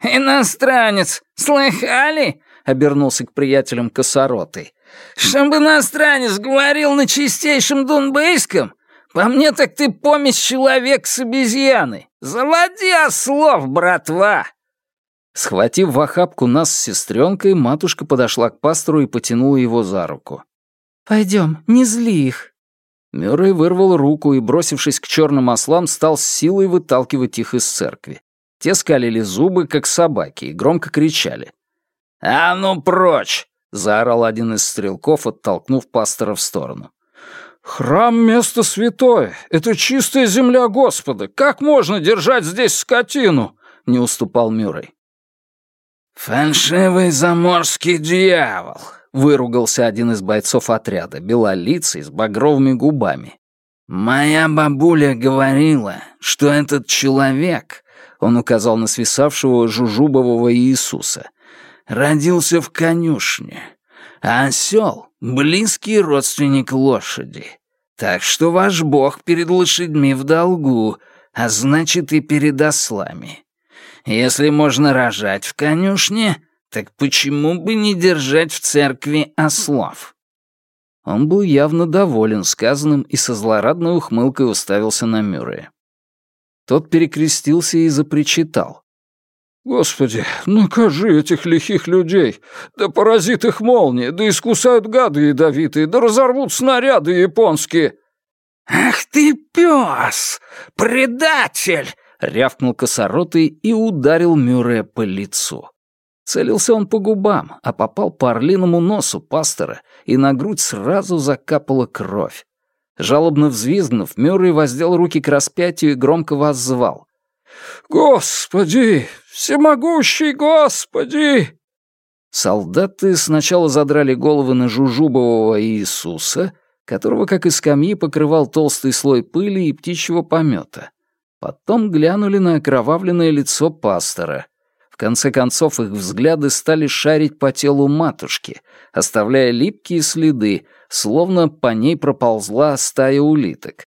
«Иностранец! Слыхали?» — обернулся к приятелям косоротой. «Чтобы иностранец говорил на чистейшем дунбейском? По мне так ты помесь человек с обезьяной! Заводи ослов, братва!»
Схватив в охапку нас с сестренкой, матушка подошла к пастору и потянула его за руку.
«Пойдем, не зли их».
Мюррей вырвал руку и, бросившись к черным ослам, стал с силой выталкивать их из церкви. Те скалили зубы, как собаки, и громко кричали.
«А ну прочь!»
— заорал один из стрелков, оттолкнув пастора в сторону.
«Храм — место святое. Это чистая земля Господа. Как можно держать здесь скотину?» — не уступал Мюррей.
«Фальшивый заморский дьявол!» — выругался один из бойцов отряда, белолицый, с багровыми губами. «Моя бабуля говорила, что этот человек, — он указал на свисавшего жужубового Иисуса, — родился в конюшне, а осел — близкий родственник лошади. Так что ваш бог перед лошадьми в долгу, а значит и перед ослами. Если можно рожать в конюшне, так почему бы не держать в церкви ослов?»
Он был явно доволен сказанным и со злорадной ухмылкой уставился на Мюррея. Тот перекрестился и запричитал.
«Господи, накажи этих лихих людей! Да поразит их молнии, да искусают гады ядовитые, да разорвут снаряды японские!»
«Ах ты пес! Предатель!»
Рявкнул косоротый и ударил Мюррея по лицу. Целился он по губам, а попал по орлиному носу пастора, и на грудь сразу закапала кровь. Жалобно взвизгнув, Мюррей воздел руки к распятию и громко воззвал.
«Господи! Всемогущий Господи!»
Солдаты сначала задрали головы на жужубового Иисуса, которого, как и скамьи, покрывал толстый слой пыли и птичьего помета. Потом глянули на окровавленное лицо пастора. В конце концов их взгляды стали шарить по телу матушки, оставляя липкие следы, словно по ней проползла стая улиток.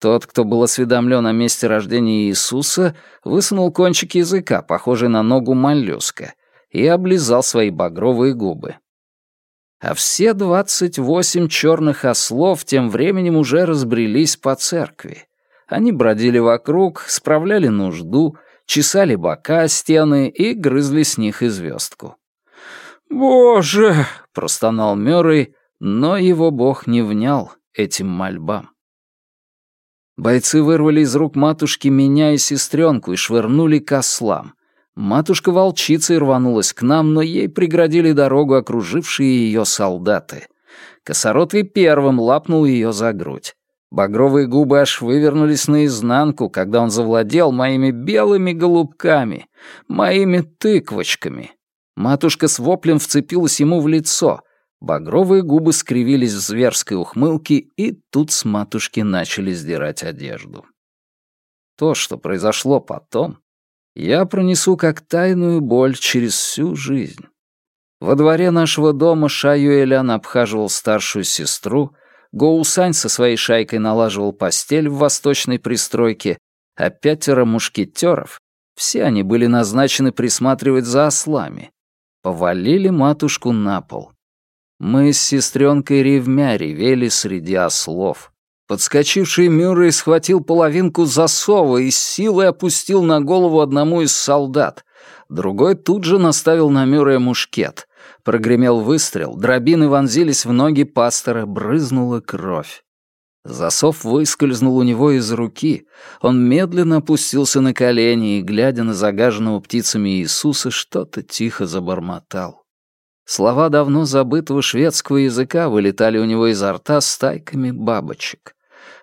Тот, кто был осведомлен о месте рождения Иисуса, высунул кончик языка, похожий на ногу моллюска, и облизал свои багровые губы. А все двадцать восемь черных ослов тем временем уже разбрелись по церкви. Они бродили вокруг, справляли нужду, чесали бока, стены и грызли с них и звездку.
«Боже!»
— простонал Мёррей, но его бог не внял этим мольбам. Бойцы вырвали из рук матушки меня и сестренку и швырнули к ослам. Матушка волчицей рванулась к нам, но ей преградили дорогу окружившие ее солдаты. Косоротый первым лапнул ее за грудь. Багровые губы аж вывернулись наизнанку, когда он завладел моими белыми голубками, моими тыквочками. Матушка с воплем вцепилась ему в лицо. Багровые губы скривились в зверской ухмылке, и тут с матушки начали сдирать одежду. То, что произошло потом, я пронесу как тайную боль через всю жизнь. Во дворе нашего дома Шаюэлян обхаживал старшую сестру, Гоусань со своей шайкой налаживал постель в восточной пристройке, а пятеро мушкетеров, все они были назначены присматривать за ослами. Повалили матушку на пол. Мы с сестренкой ревмя ревели среди ослов. Подскочивший Мюррей схватил половинку засова и силой опустил на голову одному из солдат. Другой тут же наставил на Мюррея мушкет. Прогремел выстрел, дробины вонзились в ноги пастора, брызнула кровь. Засов выскользнул у него из руки. Он медленно опустился на колени и, глядя на загаженного птицами Иисуса, что-то тихо забормотал. Слова давно забытого шведского языка вылетали у него изо рта стайками бабочек.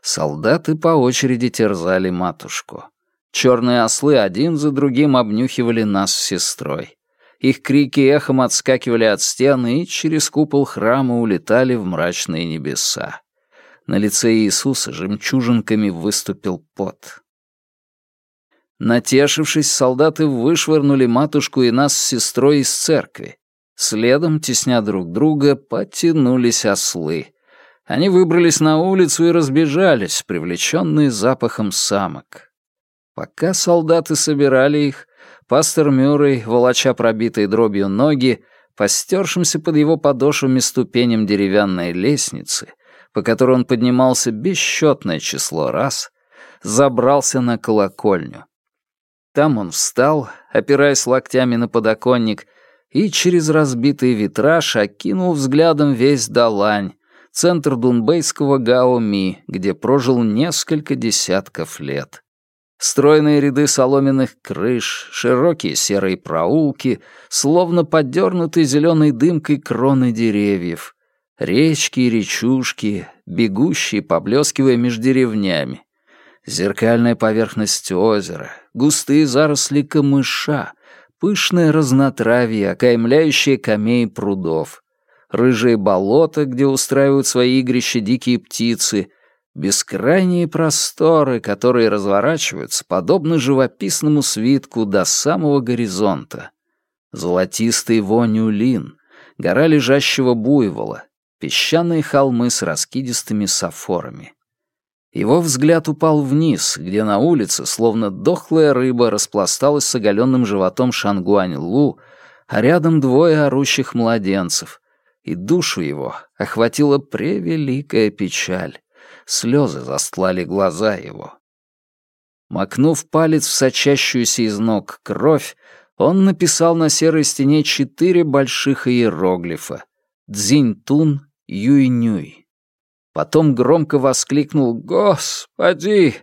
Солдаты по очереди терзали матушку. Черные ослы один за другим обнюхивали нас с сестрой. Их крики эхом отскакивали от стены и через купол храма улетали в мрачные небеса. На лице Иисуса жемчужинками выступил пот. Натешившись, солдаты вышвырнули матушку и нас с сестрой из церкви. Следом, тесня друг друга, потянулись ослы. Они выбрались на улицу и разбежались, привлеченные запахом самок. Пока солдаты собирали их, пастор Мюррей, волоча пробитые дробью ноги, по стершимся под его подошвами ступеням деревянной лестницы, по которой он поднимался бесчетное число раз, забрался на колокольню. Там он встал, опираясь локтями на подоконник, и через разбитый витраж окинул взглядом весь Далань, центр дунбейского Гаоми, где прожил несколько десятков лет. Стройные ряды соломенных крыш, широкие серые проулки, словно подернутые зеленой дымкой кроны деревьев, Речки и речушки, бегущие, поблескивая между деревнями. Зеркальная поверхность озера, густые заросли камыша, пышное разнотравье, окаймляющее камей прудов, рыжие болота, где устраивают свои игрища дикие птицы, бескрайние просторы, которые разворачиваются, подобно живописному свитку до самого горизонта. Золотистый вонь лин, гора лежащего буйвола, песчаные холмы с раскидистыми сафорами. Его взгляд упал вниз, где на улице, словно дохлая рыба, распласталась с оголенным животом Шангуань-Лу, а рядом двое орущих младенцев, и душу его охватила превеликая печаль. Слезы застлали глаза его. Макнув палец в сочащуюся из ног кровь, он написал на серой стене четыре больших иероглифа — «Дзинь-тун Юй-Нюй. Потом громко воскликнул «Господи,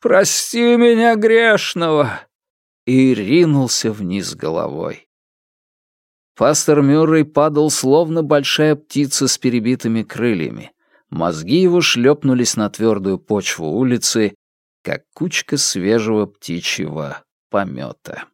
прости меня грешного!» и ринулся вниз головой. Пастор Мюррей падал, словно большая птица с перебитыми крыльями. Мозги его шлепнулись на твердую почву улицы, как кучка свежего птичьего помета.